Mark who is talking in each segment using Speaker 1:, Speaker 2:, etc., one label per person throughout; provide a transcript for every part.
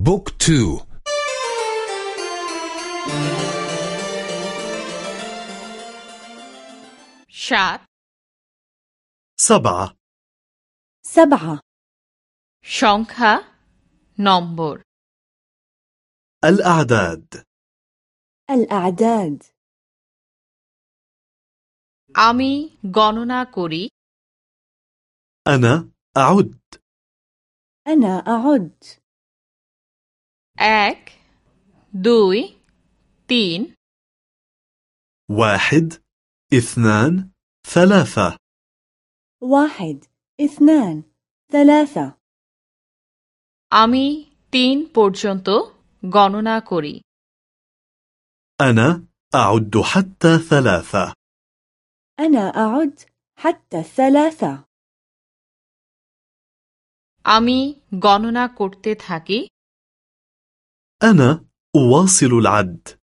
Speaker 1: بوك تو
Speaker 2: شات
Speaker 3: سبعة
Speaker 4: سبعة
Speaker 2: সংখ্যা নম্বর
Speaker 3: الأعداد
Speaker 4: الأعداد
Speaker 2: আমি গণনা করি
Speaker 3: أنا أعد
Speaker 4: أنا أعد
Speaker 2: এক দুই তিন
Speaker 3: واحد اثنان ثلاثة
Speaker 4: واحد اثنان ثلاثة
Speaker 2: আমি তিন পর্যন্ত গণনা করি
Speaker 3: أنا أعد حتى ثلاثة
Speaker 4: أنا أعد حتى الثلاثة
Speaker 2: আমি গণনা করতে থাকি
Speaker 3: أنا أواصل العد.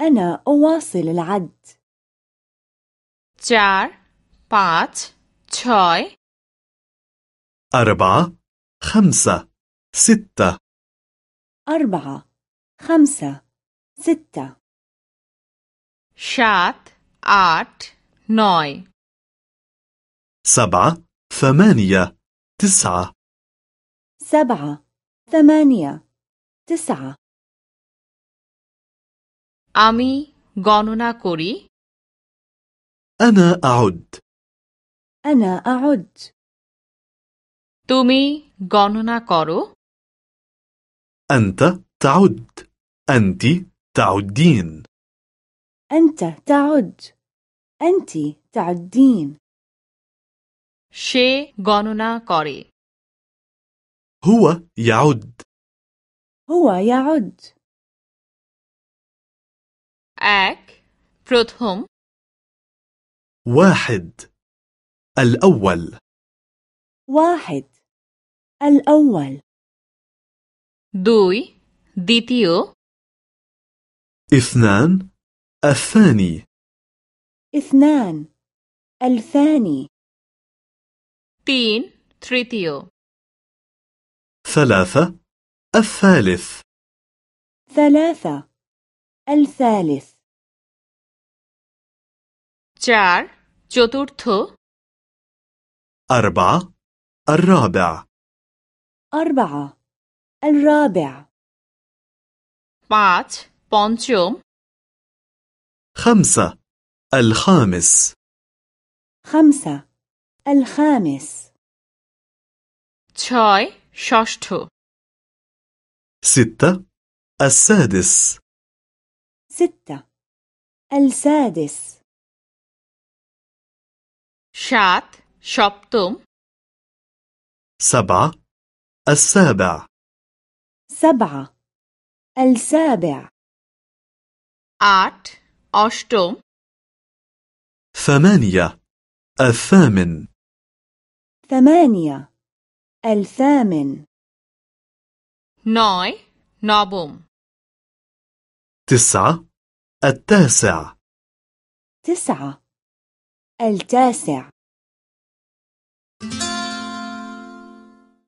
Speaker 4: أنا أواصل العد.
Speaker 2: 4 5 6
Speaker 3: أربعة خمسة ستة.
Speaker 4: أربعة خمسة ستة.
Speaker 2: شات آت نوي.
Speaker 3: سبعة ثمانية تسعة.
Speaker 4: سبعة ثمانية. تسعة
Speaker 2: আমি গণনা করি
Speaker 3: أنا أعد
Speaker 4: أنا أعد
Speaker 2: তুমি গণনা করো
Speaker 3: أنت تعد أنت تعدين
Speaker 4: أنت تعد أنت تعدين
Speaker 2: সে গণনা করে
Speaker 3: هو يعد
Speaker 4: هو يعد
Speaker 2: এক প্রথম
Speaker 3: واحد الأول
Speaker 4: واحد الأول
Speaker 2: দুই দ্বিতীয়
Speaker 3: اثنان الثاني
Speaker 4: اثنان الثاني
Speaker 2: তিন তৃতীয়
Speaker 3: ثلاثة الثالث
Speaker 4: ثلاثة الثالث
Speaker 2: চার চতুর্থ
Speaker 3: أربعة الرابع
Speaker 4: أربعة الرابع
Speaker 2: পাঁচ পঞ্চম
Speaker 3: خمسة الخامس
Speaker 4: خمسة الخامس
Speaker 2: ছয় ষষ্ঠ
Speaker 3: ستة. السادس.
Speaker 4: ستة. السادس.
Speaker 2: شات. شبتم
Speaker 3: سبعة. السابع.
Speaker 4: سبعة. السابع.
Speaker 2: آت. أشتم.
Speaker 3: ثمانية. الثامن.
Speaker 4: ثمانية. الثامن.
Speaker 2: ناي نابوم.
Speaker 3: تسعة التاسع.
Speaker 4: تسعة. التاسع.